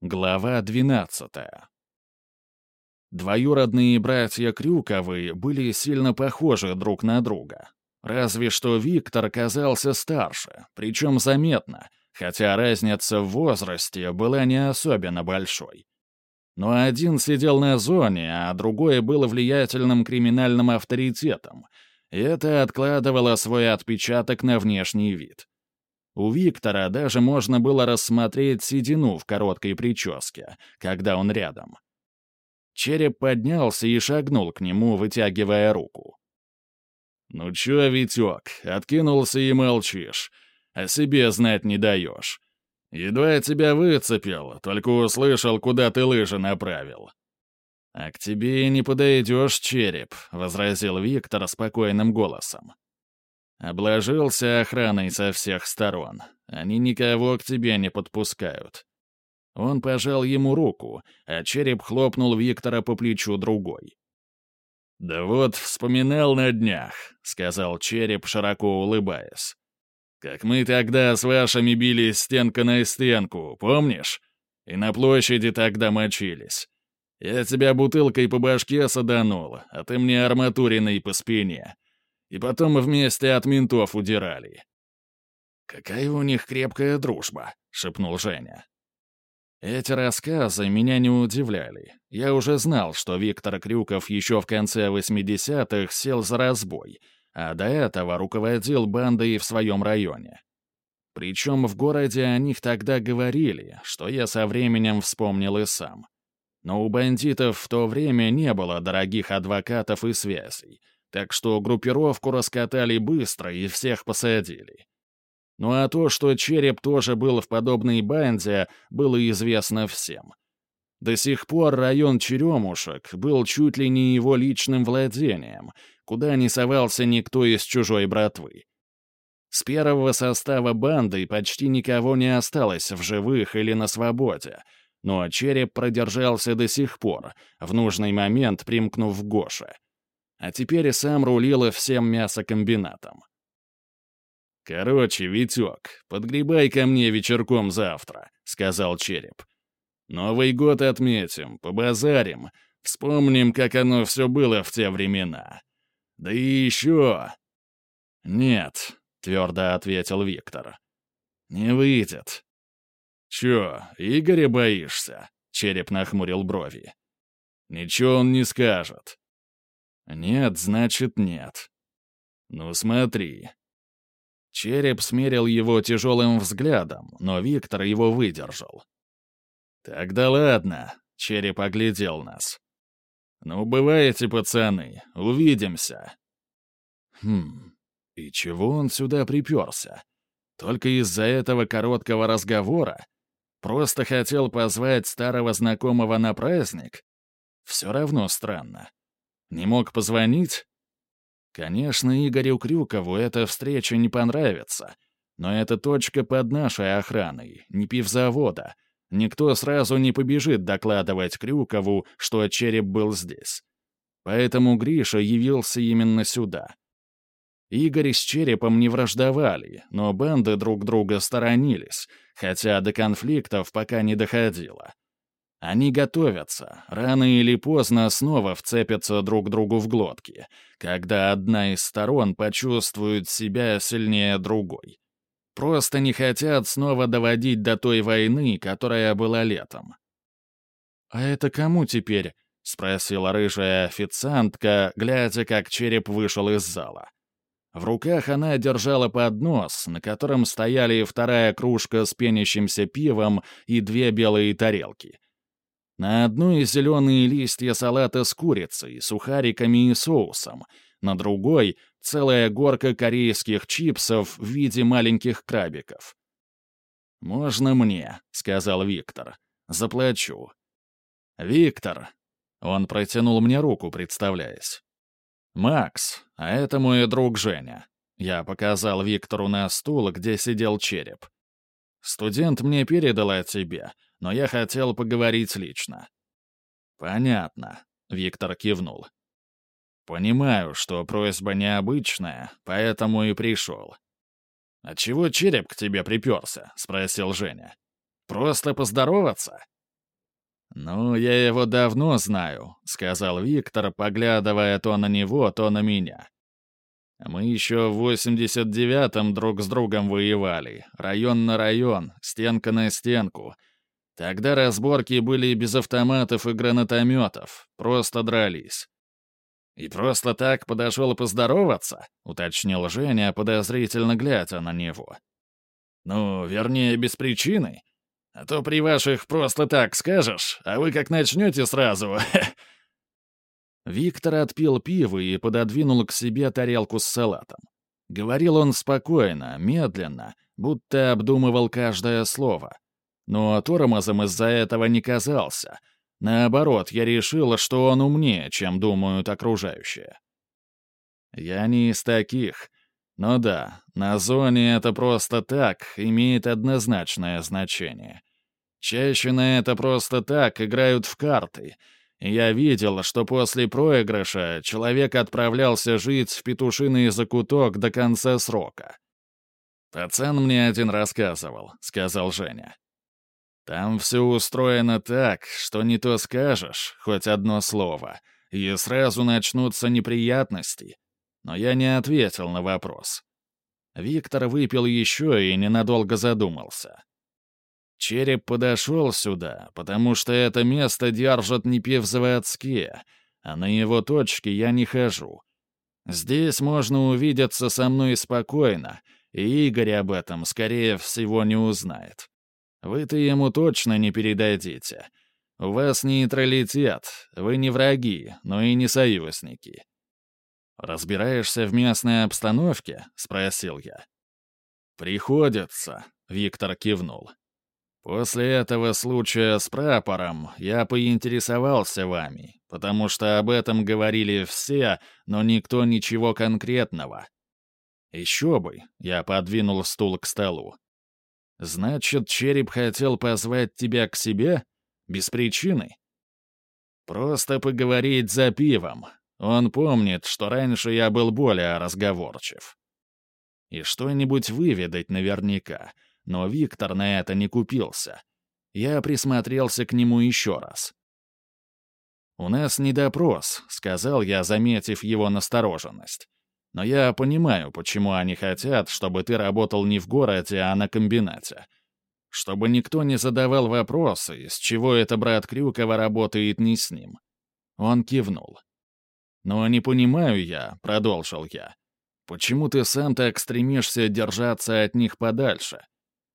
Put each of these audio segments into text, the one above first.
Глава 12. Двоюродные братья Крюковы были сильно похожи друг на друга. Разве что Виктор казался старше, причем заметно, хотя разница в возрасте была не особенно большой. Но один сидел на зоне, а другой был влиятельным криминальным авторитетом, и это откладывало свой отпечаток на внешний вид. У Виктора даже можно было рассмотреть седину в короткой прическе, когда он рядом. Череп поднялся и шагнул к нему, вытягивая руку. «Ну чё, Витёк, откинулся и молчишь. О себе знать не даешь. Едва я тебя выцепил, только услышал, куда ты лыжи направил». «А к тебе не подойдешь, череп», — возразил Виктор спокойным голосом. Обложился охраной со всех сторон. Они никого к тебе не подпускают. Он пожал ему руку, а череп хлопнул Виктора по плечу другой. «Да вот, вспоминал на днях», — сказал череп, широко улыбаясь. «Как мы тогда с вашими бились стенка на стенку, помнишь? И на площади тогда мочились. Я тебя бутылкой по башке саданул, а ты мне арматуриной по спине и потом мы вместе от ментов удирали. «Какая у них крепкая дружба», — шепнул Женя. Эти рассказы меня не удивляли. Я уже знал, что Виктор Крюков еще в конце 80-х сел за разбой, а до этого руководил бандой в своем районе. Причем в городе о них тогда говорили, что я со временем вспомнил и сам. Но у бандитов в то время не было дорогих адвокатов и связей — так что группировку раскатали быстро и всех посадили. Ну а то, что Череп тоже был в подобной банде, было известно всем. До сих пор район Черемушек был чуть ли не его личным владением, куда не совался никто из чужой братвы. С первого состава банды почти никого не осталось в живых или на свободе, но Череп продержался до сих пор, в нужный момент примкнув к Гоше — а теперь и сам рулила всем мясокомбинатом. «Короче, Витек, подгребай ко мне вечерком завтра», — сказал Череп. «Новый год отметим, побазарим, вспомним, как оно все было в те времена. Да и еще...» «Нет», — твердо ответил Виктор. «Не выйдет». «Чё, Игоря боишься?» — Череп нахмурил брови. «Ничего он не скажет. Нет, значит нет. Ну смотри. Череп смерил его тяжелым взглядом, но Виктор его выдержал. «Тогда ладно», — Череп оглядел нас. «Ну, бываете, пацаны, увидимся». Хм, и чего он сюда приперся? Только из-за этого короткого разговора? Просто хотел позвать старого знакомого на праздник? Все равно странно. Не мог позвонить? Конечно, Игорю Крюкову эта встреча не понравится. Но это точка под нашей охраной, не пивзавода. Никто сразу не побежит докладывать Крюкову, что череп был здесь. Поэтому Гриша явился именно сюда. Игорь с черепом не враждовали, но банды друг друга сторонились, хотя до конфликтов пока не доходило. Они готовятся, рано или поздно снова вцепятся друг другу в глотки, когда одна из сторон почувствует себя сильнее другой. Просто не хотят снова доводить до той войны, которая была летом. «А это кому теперь?» — спросила рыжая официантка, глядя, как череп вышел из зала. В руках она держала поднос, на котором стояли вторая кружка с пенящимся пивом и две белые тарелки — на одной зеленые листья салата с курицей, сухариками и соусом, на другой — целая горка корейских чипсов в виде маленьких крабиков. «Можно мне», — сказал Виктор. «Заплачу». «Виктор», — он протянул мне руку, представляясь. «Макс, а это мой друг Женя». Я показал Виктору на стул, где сидел череп. «Студент мне передал о тебе, но я хотел поговорить лично». «Понятно», — Виктор кивнул. «Понимаю, что просьба необычная, поэтому и пришел». «А чего череп к тебе приперся?» — спросил Женя. «Просто поздороваться?» «Ну, я его давно знаю», — сказал Виктор, поглядывая то на него, то на меня. «Мы еще в 89-м друг с другом воевали, район на район, стенка на стенку. Тогда разборки были без автоматов и гранатометов, просто дрались». «И просто так подошел поздороваться?» — уточнил Женя, подозрительно глядя на него. «Ну, вернее, без причины. А то при ваших просто так скажешь, а вы как начнете сразу...» Виктор отпил пиво и пододвинул к себе тарелку с салатом. Говорил он спокойно, медленно, будто обдумывал каждое слово. Но тормозом из-за этого не казался. Наоборот, я решил, что он умнее, чем думают окружающие. Я не из таких. Но да, на зоне это просто так имеет однозначное значение. Чаще на это просто так играют в карты. я видел, что после проигрыша человек отправлялся жить в петушиный закуток до конца срока. «Пацан мне один рассказывал», — сказал Женя. «Там все устроено так, что не то скажешь, хоть одно слово, и сразу начнутся неприятности». Но я не ответил на вопрос. Виктор выпил еще и ненадолго задумался. Череп подошел сюда, потому что это место держат не пивзаводские, а на его точке я не хожу. Здесь можно увидеться со мной спокойно, и Игорь об этом, скорее всего, не узнает. Вы-то ему точно не передадите. У вас нейтралитет, вы не враги, но и не союзники. «Разбираешься в местной обстановке?» — спросил я. «Приходится», — Виктор кивнул. После этого случая с прапором я поинтересовался вами, потому что об этом говорили все, но никто ничего конкретного. Еще бы, я подвинул стул к столу. Значит, череп хотел позвать тебя к себе? Без причины? Просто поговорить за пивом. Он помнит, что раньше я был более разговорчив. И что-нибудь выведать наверняка — но Виктор на это не купился. Я присмотрелся к нему еще раз. «У нас не допрос», — сказал я, заметив его настороженность. «Но я понимаю, почему они хотят, чтобы ты работал не в городе, а на комбинате. Чтобы никто не задавал вопросы, с чего это брат Крюкова работает не с ним». Он кивнул. «Но не понимаю я», — продолжил я. «Почему ты сам так стремишься держаться от них подальше?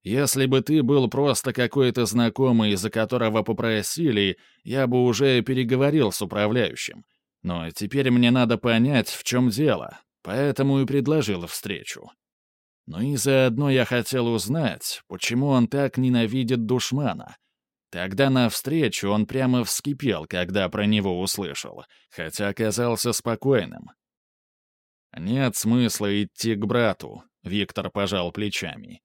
Если бы ты был просто какой-то знакомый, за которого попросили, я бы уже переговорил с управляющим. Но теперь мне надо понять, в чем дело, поэтому и предложил встречу. Ну и заодно я хотел узнать, почему он так ненавидит душмана. Тогда на встречу он прямо вскипел, когда про него услышал, хотя оказался спокойным. «Нет смысла идти к брату», — Виктор пожал плечами.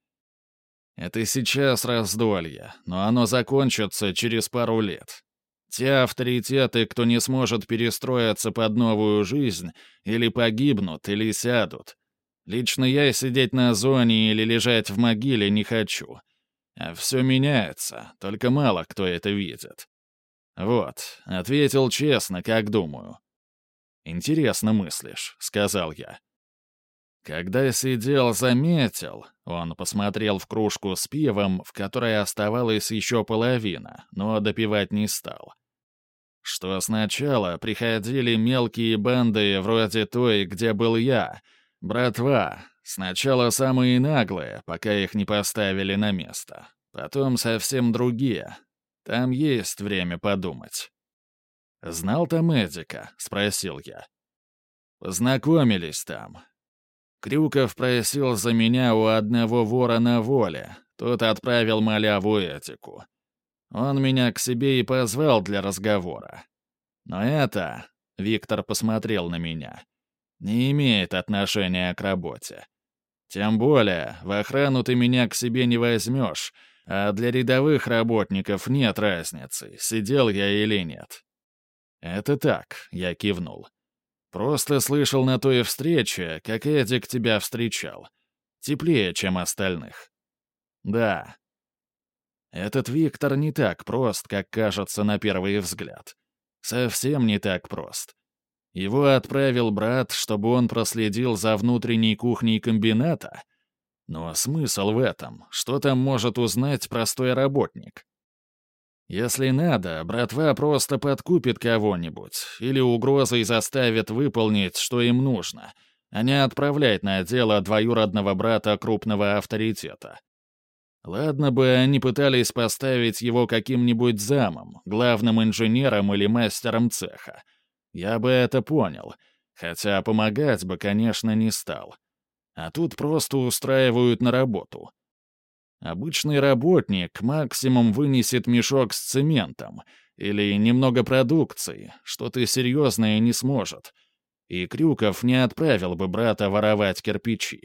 Это сейчас раздолье, но оно закончится через пару лет. Те авторитеты, кто не сможет перестроиться под новую жизнь, или погибнут, или сядут. Лично я сидеть на зоне или лежать в могиле не хочу. А все меняется, только мало кто это видит. Вот, ответил честно, как думаю. «Интересно мыслишь», — сказал я. Когда сидел, заметил. Он посмотрел в кружку с пивом, в которой оставалась еще половина, но допивать не стал. Что сначала приходили мелкие банды вроде той, где был я. Братва. Сначала самые наглые, пока их не поставили на место. Потом совсем другие. Там есть время подумать. «Знал там Эдика?» — спросил я. «Познакомились там. Крюков просил за меня у одного вора на воле. Тот отправил маляву этику. Он меня к себе и позвал для разговора. Но это, Виктор посмотрел на меня, не имеет отношения к работе. Тем более, в охрану ты меня к себе не возьмешь, а для рядовых работников нет разницы, сидел я или нет. «Это так», — я кивнул. Просто слышал на той встрече, как Эдик тебя встречал. Теплее, чем остальных. Да. Этот Виктор не так прост, как кажется на первый взгляд. Совсем не так прост. Его отправил брат, чтобы он проследил за внутренней кухней комбината? Но смысл в этом? Что там может узнать простой работник? Если надо, братва просто подкупит кого-нибудь или угрозой заставит выполнить, что им нужно, а не отправлять на дело двоюродного брата крупного авторитета. Ладно бы они пытались поставить его каким-нибудь замом, главным инженером или мастером цеха. Я бы это понял, хотя помогать бы, конечно, не стал. А тут просто устраивают на работу. Обычный работник максимум вынесет мешок с цементом или немного продукции, что-то серьезное не сможет. И Крюков не отправил бы брата воровать кирпичи.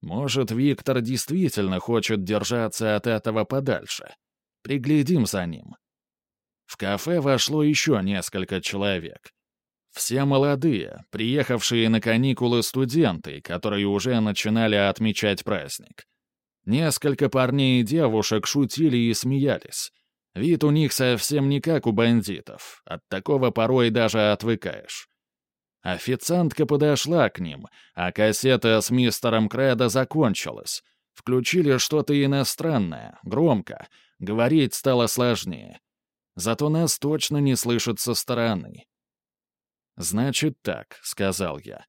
Может, Виктор действительно хочет держаться от этого подальше. Приглядим за ним. В кафе вошло еще несколько человек. Все молодые, приехавшие на каникулы студенты, которые уже начинали отмечать праздник. Несколько парней и девушек шутили и смеялись. Вид у них совсем не как у бандитов. От такого порой даже отвыкаешь. Официантка подошла к ним, а кассета с мистером Кредо закончилась. Включили что-то иностранное, громко. Говорить стало сложнее. Зато нас точно не слышат со стороны. «Значит так», — сказал я.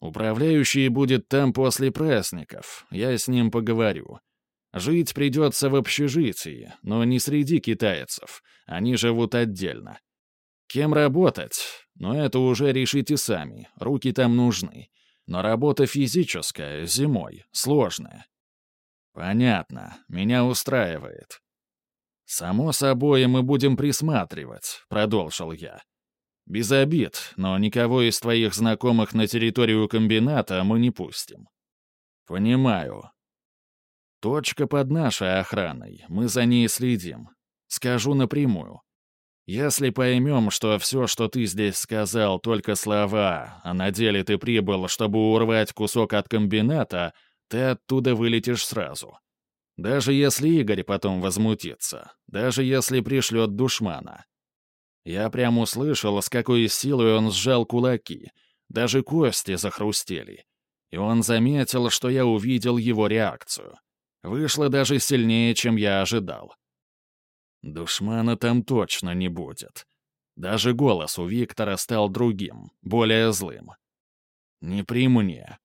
«Управляющий будет там после праздников. Я с ним поговорю. Жить придется в общежитии, но не среди китайцев. Они живут отдельно. Кем работать? Но это уже решите сами, руки там нужны. Но работа физическая, зимой, сложная. Понятно, меня устраивает. Само собой, мы будем присматривать, продолжил я. Без обид, но никого из твоих знакомых на территорию комбината мы не пустим. Понимаю. Точка под нашей охраной, мы за ней следим. Скажу напрямую. Если поймем, что все, что ты здесь сказал, только слова, а на деле ты прибыл, чтобы урвать кусок от комбината, ты оттуда вылетишь сразу. Даже если Игорь потом возмутится, даже если пришлет душмана. Я прямо услышал, с какой силой он сжал кулаки, даже кости захрустели. И он заметил, что я увидел его реакцию. Вышло даже сильнее, чем я ожидал. Душмана там точно не будет. Даже голос у Виктора стал другим, более злым. «Не при мне».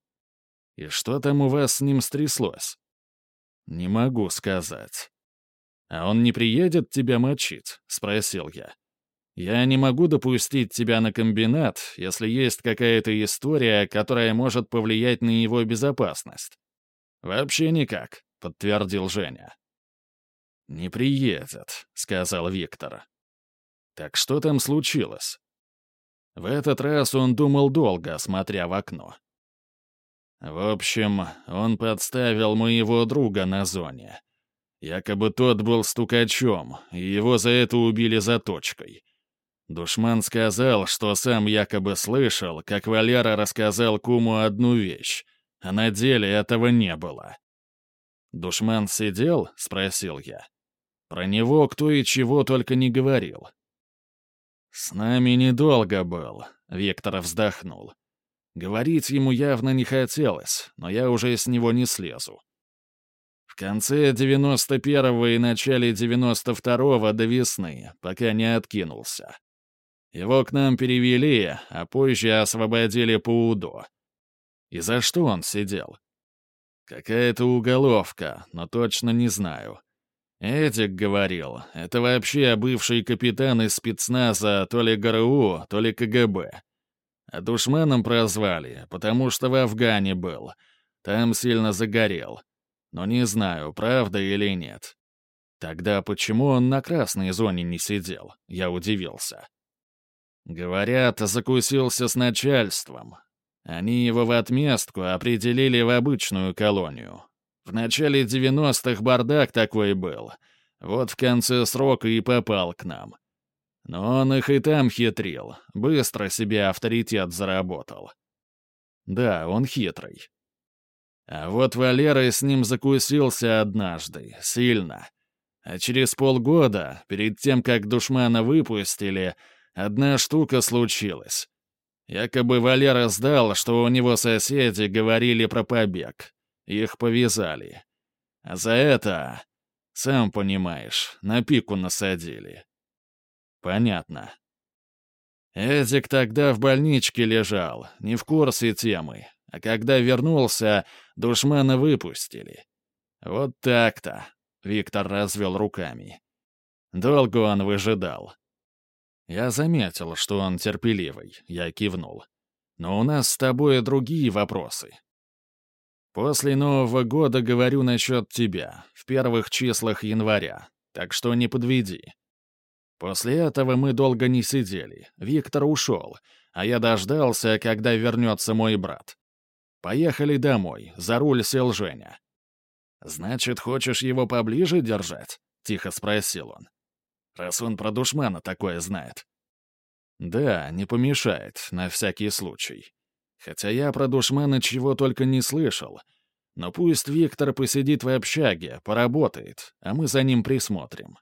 «И что там у вас с ним стряслось?» «Не могу сказать». «А он не приедет тебя мочить?» — спросил я. «Я не могу допустить тебя на комбинат, если есть какая-то история, которая может повлиять на его безопасность». «Вообще никак», — подтвердил Женя. «Не приедет», — сказал Виктор. «Так что там случилось?» В этот раз он думал долго, смотря в окно. В общем, он подставил моего друга на зоне. Якобы тот был стукачом, и его за это убили заточкой. Душман сказал, что сам якобы слышал, как Валера рассказал куму одну вещь, а на деле этого не было. «Душман сидел?» — спросил я. Про него кто и чего только не говорил. «С нами недолго был», — Виктор вздохнул. Говорить ему явно не хотелось, но я уже с него не слезу. В конце 91-го и начале 92-го до весны, пока не откинулся. Его к нам перевели, а позже освободили по УДО. И за что он сидел? Какая-то уголовка, но точно не знаю. Эдик говорил, это вообще бывший капитан из спецназа то ли ГРУ, то ли КГБ. А душманом прозвали, потому что в Афгане был. Там сильно загорел. Но не знаю, правда или нет. Тогда почему он на красной зоне не сидел? Я удивился. Говорят, закусился с начальством. Они его в отместку определили в обычную колонию. В начале 90-х бардак такой был. Вот в конце срока и попал к нам. Но он их и там хитрил, быстро себе авторитет заработал. Да, он хитрый. А вот Валера с ним закусился однажды, сильно. А через полгода, перед тем, как душмана выпустили, одна штука случилась. Якобы Валера сдал, что у него соседи говорили про побег. Их повязали. А за это, сам понимаешь, на пику насадили. Понятно. Эдик тогда в больничке лежал, не в курсе темы. А когда вернулся, душмана выпустили. Вот так-то. Виктор развел руками. Долго он выжидал. Я заметил, что он терпеливый, я кивнул. Но у нас с тобой другие вопросы. После Нового года говорю насчет тебя, в первых числах января, так что не подведи. После этого мы долго не сидели, Виктор ушел, а я дождался, когда вернется мой брат. Поехали домой, за руль сел Женя. «Значит, хочешь его поближе держать?» — тихо спросил он. «Раз он про душмана такое знает». «Да, не помешает, на всякий случай. Хотя я про душмана чего только не слышал. Но пусть Виктор посидит в общаге, поработает, а мы за ним присмотрим».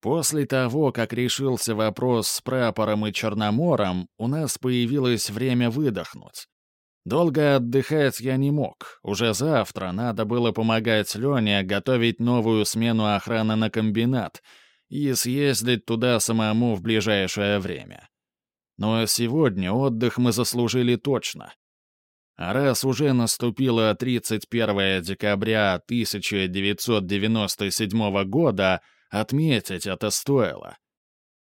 После того, как решился вопрос с прапором и Черномором, у нас появилось время выдохнуть. Долго отдыхать я не мог. Уже завтра надо было помогать Лене готовить новую смену охраны на комбинат и съездить туда самому в ближайшее время. Но сегодня отдых мы заслужили точно. А раз уже наступило 31 декабря 1997 года, отметить это стоило.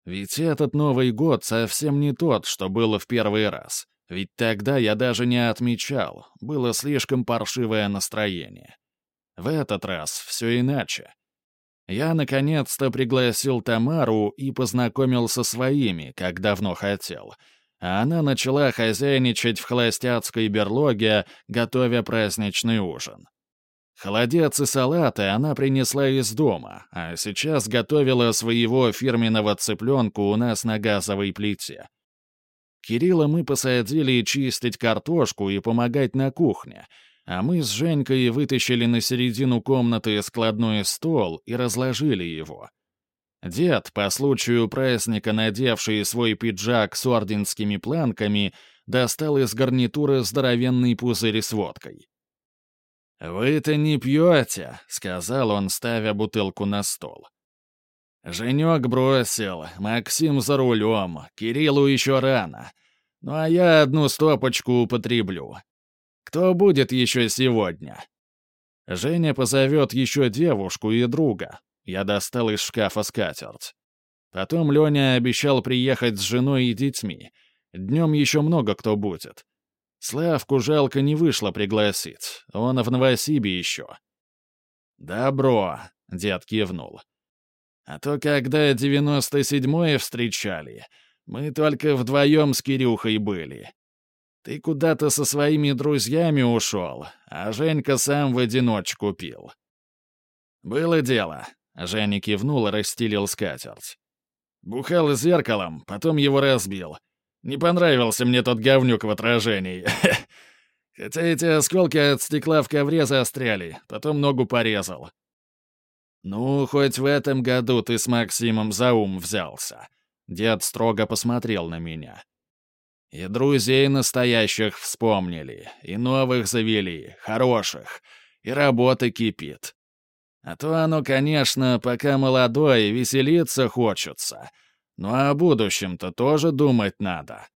Ведь этот Новый год совсем не тот, что было в первый раз — ведь тогда я даже не отмечал, было слишком паршивое настроение. В этот раз все иначе. Я наконец-то пригласил Тамару и познакомил со своими, как давно хотел. А она начала хозяйничать в холостяцкой берлоге, готовя праздничный ужин. Холодец и салаты она принесла из дома, а сейчас готовила своего фирменного цыпленка у нас на газовой плите. Кирилла мы посадили чистить картошку и помогать на кухне, а мы с Женькой вытащили на середину комнаты складной стол и разложили его. Дед, по случаю праздника надевший свой пиджак с орденскими планками, достал из гарнитуры здоровенный пузырь с водкой. «Вы-то не пьете», — сказал он, ставя бутылку на стол. Женек бросил, Максим за рулем, Кириллу еще рано. Ну а я одну стопочку употреблю. Кто будет еще сегодня? Женя позовет еще девушку и друга. Я достал из шкафа скатерть. Потом Леня обещал приехать с женой и детьми. Днем еще много кто будет. Славку жалко не вышло пригласить. Он в Новосибе еще. «Добро», — дед кивнул. А то когда девяносто седьмое встречали, мы только вдвоем с Кирюхой были. Ты куда-то со своими друзьями ушел, а Женька сам в одиночку пил. Было дело. Женя кивнул и расстелил скатерть. Бухал зеркалом, потом его разбил. Не понравился мне тот говнюк в отражении. Хотя эти осколки от стекла в ковре застряли, потом ногу порезал. «Ну, хоть в этом году ты с Максимом за ум взялся». Дед строго посмотрел на меня. «И друзей настоящих вспомнили, и новых завели, хороших, и работа кипит. А то оно, конечно, пока молодой, веселиться хочется. Но о будущем-то тоже думать надо.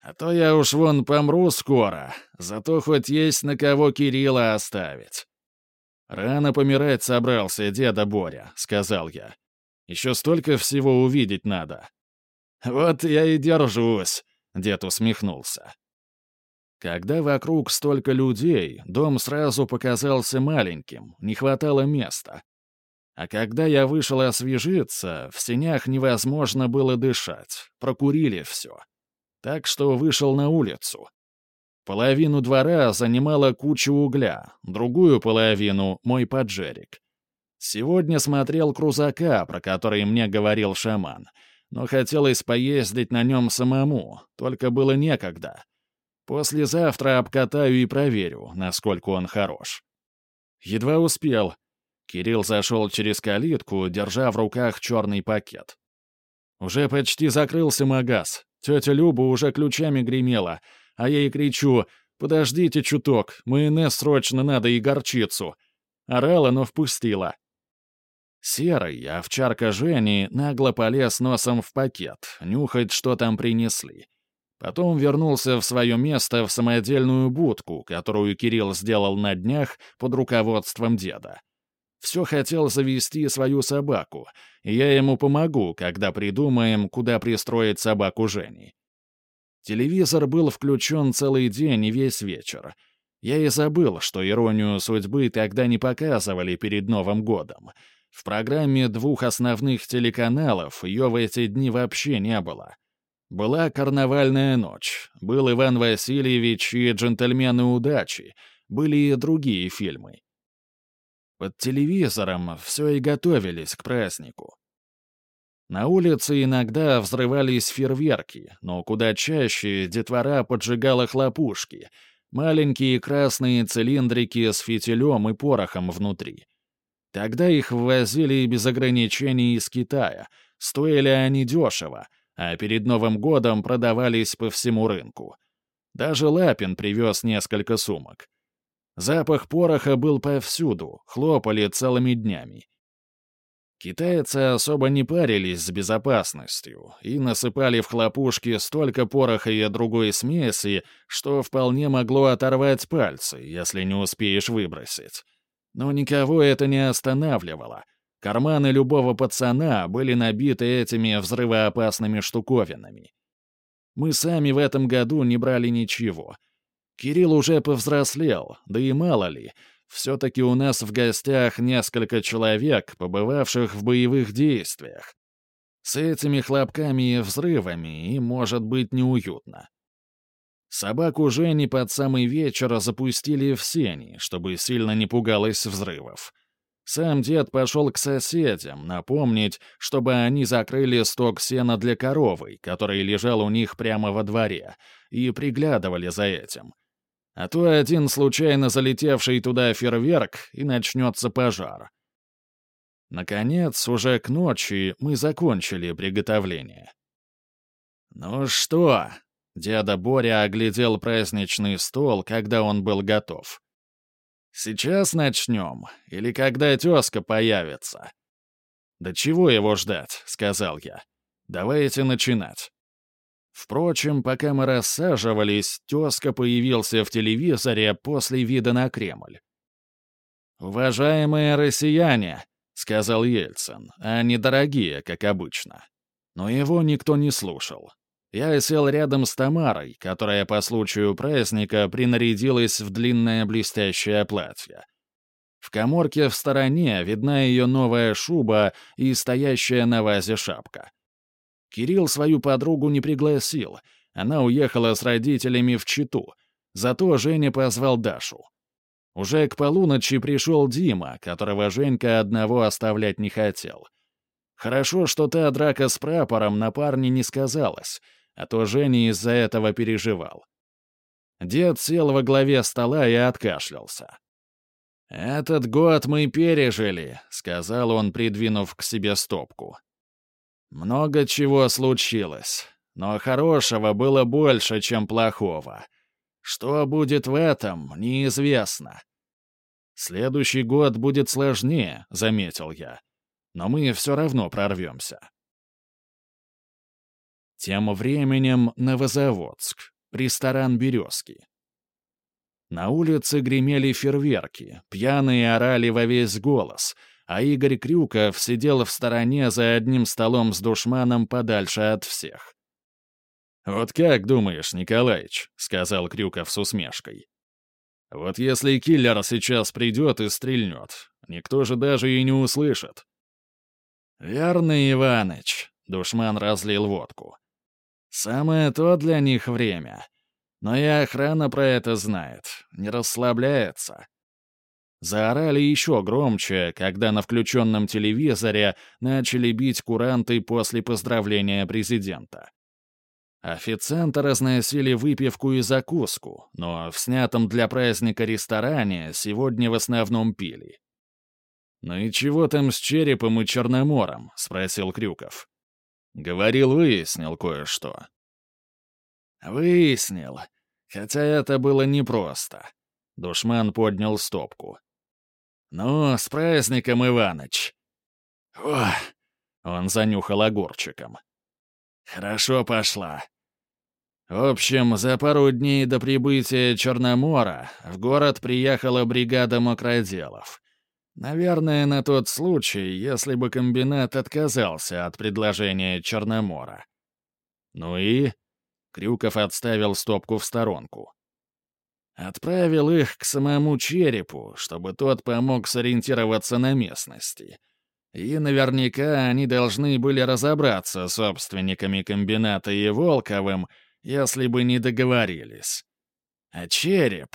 А то я уж вон помру скоро, зато хоть есть на кого Кирилла оставить». «Рано помирать собрался деда Боря», — сказал я. «Еще столько всего увидеть надо». «Вот я и держусь», — дед усмехнулся. Когда вокруг столько людей, дом сразу показался маленьким, не хватало места. А когда я вышел освежиться, в сенях невозможно было дышать, прокурили все. Так что вышел на улицу. Половину двора занимала куча угля, другую половину — мой поджерик. Сегодня смотрел крузака, про который мне говорил шаман, но хотелось поездить на нем самому, только было некогда. Послезавтра обкатаю и проверю, насколько он хорош. Едва успел. Кирилл зашел через калитку, держа в руках черный пакет. Уже почти закрылся магаз. Тетя Люба уже ключами гремела, а я ей кричу «Подождите чуток, майонез срочно надо и горчицу». Орала, но впустила. Серый, овчарка Жени, нагло полез носом в пакет, нюхать, что там принесли. Потом вернулся в свое место в самодельную будку, которую Кирилл сделал на днях под руководством деда. Все хотел завести свою собаку, и я ему помогу, когда придумаем, куда пристроить собаку Жени. Телевизор был включен целый день и весь вечер. Я и забыл, что иронию судьбы тогда не показывали перед Новым годом. В программе двух основных телеканалов ее в эти дни вообще не было. Была карнавальная ночь, был Иван Васильевич и джентльмены удачи, были и другие фильмы. Под телевизором все и готовились к празднику. На улице иногда взрывались фейерверки, но куда чаще детвора поджигала хлопушки, маленькие красные цилиндрики с фитилем и порохом внутри. Тогда их ввозили без ограничений из Китая, стоили они дешево, а перед Новым годом продавались по всему рынку. Даже Лапин привез несколько сумок. Запах пороха был повсюду, хлопали целыми днями. Китайцы особо не парились с безопасностью и насыпали в хлопушки столько пороха и другой смеси, что вполне могло оторвать пальцы, если не успеешь выбросить. Но никого это не останавливало. Карманы любого пацана были набиты этими взрывоопасными штуковинами. Мы сами в этом году не брали ничего — Кирилл уже повзрослел, да и мало ли, все-таки у нас в гостях несколько человек, побывавших в боевых действиях. С этими хлопками и взрывами им может быть неуютно. Собаку Жени под самый вечер запустили в сени, чтобы сильно не пугалась взрывов. Сам дед пошел к соседям напомнить, чтобы они закрыли сток сена для коровы, который лежал у них прямо во дворе, и приглядывали за этим. А то один случайно залетевший туда фейерверк, и начнется пожар. Наконец, уже к ночи мы закончили приготовление. «Ну что?» — деда Боря оглядел праздничный стол, когда он был готов. «Сейчас начнем? Или когда тезка появится?» «Да чего его ждать?» — сказал я. «Давайте начинать». Впрочем, пока мы рассаживались, тезка появился в телевизоре после вида на Кремль. «Уважаемые россияне», — сказал Ельцин, — «а недорогие, как обычно». Но его никто не слушал. Я сел рядом с Тамарой, которая по случаю праздника принарядилась в длинное блестящее платье. В коморке в стороне видна ее новая шуба и стоящая на вазе шапка. Кирилл свою подругу не пригласил. Она уехала с родителями в Читу. Зато Женя позвал Дашу. Уже к полуночи пришел Дима, которого Женька одного оставлять не хотел. Хорошо, что та драка с прапором на парне не сказалась, а то Женя из-за этого переживал. Дед сел во главе стола и откашлялся. «Этот год мы пережили», — сказал он, придвинув к себе стопку. Много чего случилось, но хорошего было больше, чем плохого. Что будет в этом, неизвестно. Следующий год будет сложнее, заметил я. Но мы все равно прорвемся. Тем временем Новозаводск, ресторан «Березки». На улице гремели фейерверки, пьяные орали во весь голос — а Игорь Крюков сидел в стороне за одним столом с душманом подальше от всех. «Вот как думаешь, Николаич?» — сказал Крюков с усмешкой. «Вот если киллер сейчас придет и стрельнет, никто же даже и не услышит». «Верно, Иваныч», — душман разлил водку. «Самое то для них время. Но и охрана про это знает, не расслабляется. Заорали еще громче, когда на включенном телевизоре начали бить куранты после поздравления президента. Официанты разносили выпивку и закуску, но в снятом для праздника ресторане сегодня в основном пили. «Ну и чего там с черепом и черномором?» — спросил Крюков. «Говорил, выяснил кое-что». «Выяснил. Хотя это было непросто». Душман поднял стопку. «Ну, с праздником, Иваныч!» «Ох!» — он занюхал огурчиком. «Хорошо пошла. В общем, за пару дней до прибытия Черномора в город приехала бригада мокроделов. Наверное, на тот случай, если бы комбинат отказался от предложения Черномора. Ну и... Крюков отставил стопку в сторонку. Отправил их к самому черепу, чтобы тот помог сориентироваться на местности. И наверняка они должны были разобраться с собственниками комбината и Волковым, если бы не договорились. А череп...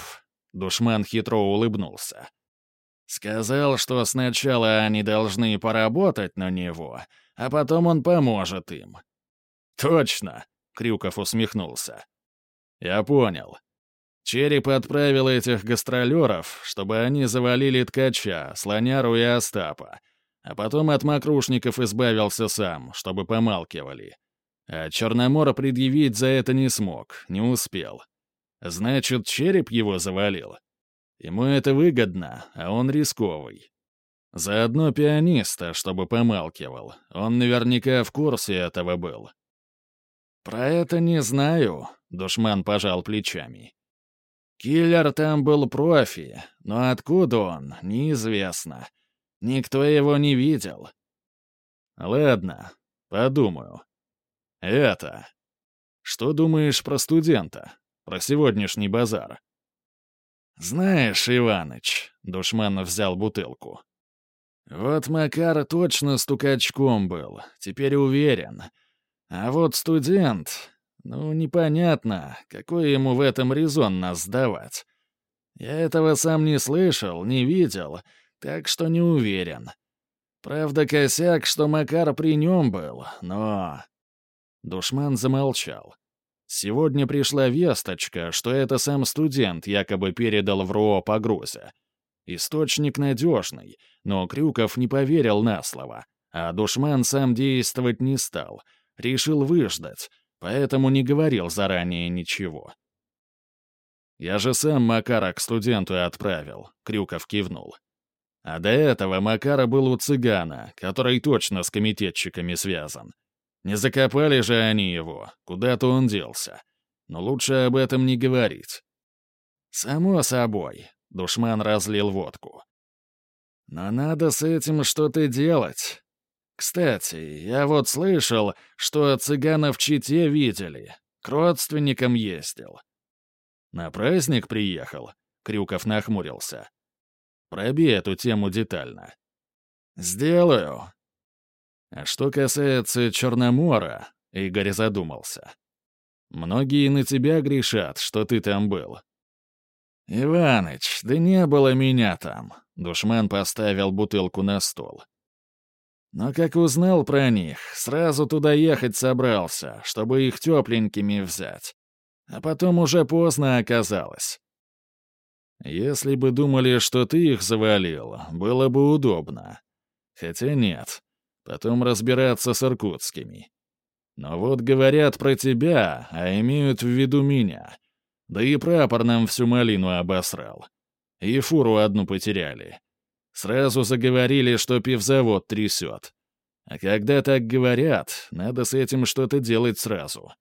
Душман хитро улыбнулся. Сказал, что сначала они должны поработать на него, а потом он поможет им. «Точно!» — Крюков усмехнулся. «Я понял. Череп отправил этих гастролеров, чтобы они завалили ткача, слоняру и Остапа, а потом от мокрушников избавился сам, чтобы помалкивали. А Черномор предъявить за это не смог, не успел. Значит, череп его завалил. Ему это выгодно, а он рисковый. Заодно пианиста, чтобы помалкивал. Он наверняка в курсе этого был. «Про это не знаю», — душман пожал плечами. «Киллер там был профи, но откуда он, неизвестно. Никто его не видел». «Ладно, подумаю. Это... Что думаешь про студента? Про сегодняшний базар?» «Знаешь, Иваныч», — Душман взял бутылку. «Вот Макар точно стукачком был, теперь уверен. А вот студент, ну, непонятно, какой ему в этом резон нас сдавать. Я этого сам не слышал, не видел, так что не уверен. Правда, косяк, что Макар при нем был, но...» Душман замолчал. Сегодня пришла весточка, что это сам студент якобы передал в РО погруза. Источник надежный, но Крюков не поверил на слово, а душман сам действовать не стал, решил выждать, поэтому не говорил заранее ничего. «Я же сам Макара к студенту отправил», — Крюков кивнул. А до этого Макара был у цыгана, который точно с комитетчиками связан. Не закопали же они его, куда-то он делся. Но лучше об этом не говорить. «Само собой», — душман разлил водку. «Но надо с этим что-то делать. Кстати, я вот слышал, что цыганов в Чите видели, к родственникам ездил». «На праздник приехал?» — Крюков нахмурился. «Пробей эту тему детально». «Сделаю», а что касается Черномора, Игорь задумался. Многие на тебя грешат, что ты там был. «Иваныч, да не было меня там», — душман поставил бутылку на стол. Но как узнал про них, сразу туда ехать собрался, чтобы их тепленькими взять. А потом уже поздно оказалось. Если бы думали, что ты их завалил, было бы удобно. Хотя нет. Потом разбираться с иркутскими. Но вот говорят про тебя, а имеют в виду меня. Да и прапор нам всю малину обосрал. И фуру одну потеряли. Сразу заговорили, что пивзавод трясет. А когда так говорят, надо с этим что-то делать сразу.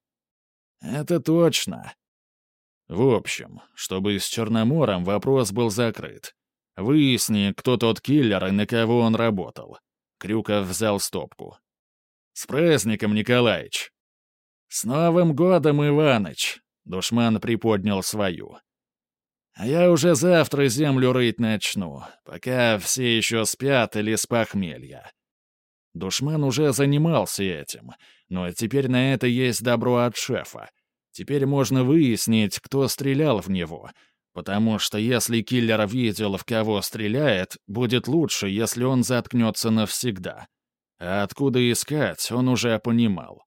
Это точно. В общем, чтобы с Черномором вопрос был закрыт. Выясни, кто тот киллер и на кого он работал. Крюков взял стопку. «С праздником, Николаич!» «С Новым годом, Иваныч!» Душман приподнял свою. «А я уже завтра землю рыть начну, пока все еще спят или с похмелья». Душман уже занимался этим, но теперь на это есть добро от шефа. Теперь можно выяснить, кто стрелял в него, Потому что если киллер видел, в кого стреляет, будет лучше, если он заткнется навсегда. А откуда искать, он уже понимал.